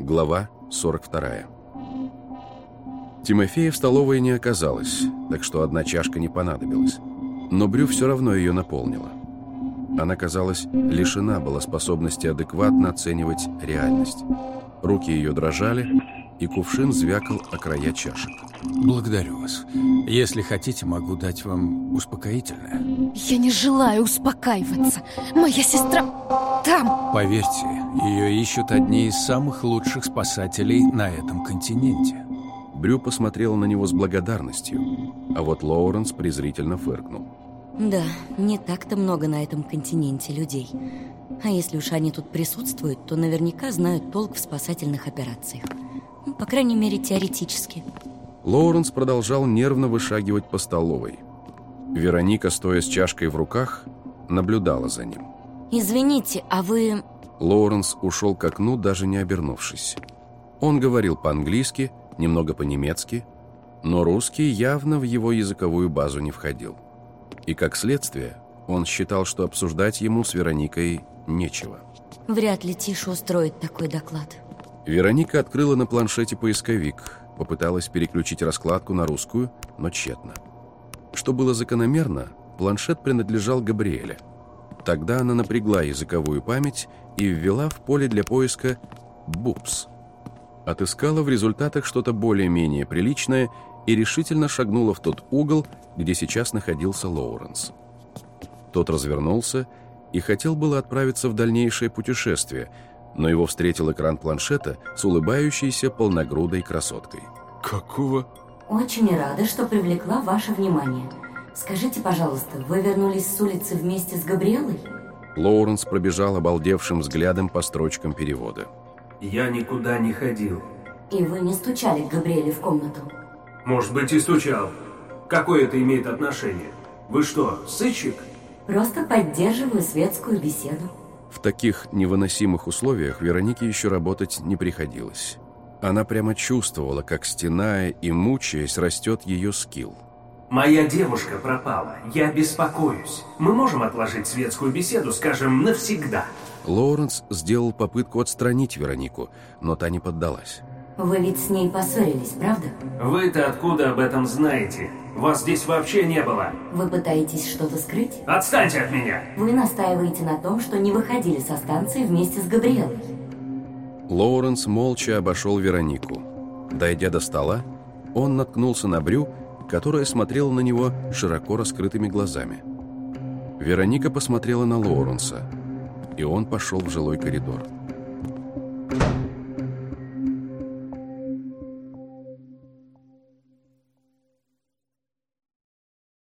Глава 42. Тимофея в столовой не оказалось, так что одна чашка не понадобилась. Но Брю все равно ее наполнила. Она, казалось, лишена была способности адекватно оценивать реальность. Руки ее дрожали, и кувшин звякал о края чашек. Благодарю вас. Если хотите, могу дать вам успокоительное. Я не желаю успокаиваться. Моя сестра там. Поверьте, ее ищут одни из самых лучших спасателей на этом континенте. Брю посмотрела на него с благодарностью, а вот Лоуренс презрительно фыркнул. Да, не так-то много на этом континенте людей. А если уж они тут присутствуют, то наверняка знают толк в спасательных операциях. По крайней мере, теоретически. Лоуренс продолжал нервно вышагивать по столовой. Вероника, стоя с чашкой в руках, наблюдала за ним. Извините, а вы... Лоуренс ушел к окну, даже не обернувшись. Он говорил по-английски, немного по-немецки, но русский явно в его языковую базу не входил. И как следствие, он считал, что обсуждать ему с Вероникой нечего. Вряд ли Тиша устроит такой доклад. Вероника открыла на планшете поисковик, попыталась переключить раскладку на русскую, но тщетно. Что было закономерно, планшет принадлежал Габриэле. Тогда она напрягла языковую память и ввела в поле для поиска «бупс». Отыскала в результатах что-то более-менее приличное и решительно шагнула в тот угол, где сейчас находился Лоуренс. Тот развернулся и хотел было отправиться в дальнейшее путешествие – но его встретил экран планшета с улыбающейся полногрудой красоткой. Какого? Очень рада, что привлекла ваше внимание. Скажите, пожалуйста, вы вернулись с улицы вместе с Габриэлой? Лоуренс пробежал обалдевшим взглядом по строчкам перевода. Я никуда не ходил. И вы не стучали к Габриэле в комнату? Может быть и стучал. Какое это имеет отношение? Вы что, сыщик? Просто поддерживаю светскую беседу. В таких невыносимых условиях Веронике еще работать не приходилось. Она прямо чувствовала, как стеная и мучаясь растет ее скилл. Моя девушка пропала. Я беспокоюсь. Мы можем отложить светскую беседу, скажем, навсегда. Лоуренс сделал попытку отстранить Веронику, но та не поддалась. Вы ведь с ней поссорились, правда? Вы-то откуда об этом знаете? Вас здесь вообще не было. Вы пытаетесь что-то скрыть? Отстаньте от меня! Вы настаиваете на том, что не выходили со станции вместе с Габриэлой. Лоуренс молча обошел Веронику. Дойдя до стола, он наткнулся на Брю, которая смотрела на него широко раскрытыми глазами. Вероника посмотрела на Лоуренса, и он пошел в жилой коридор.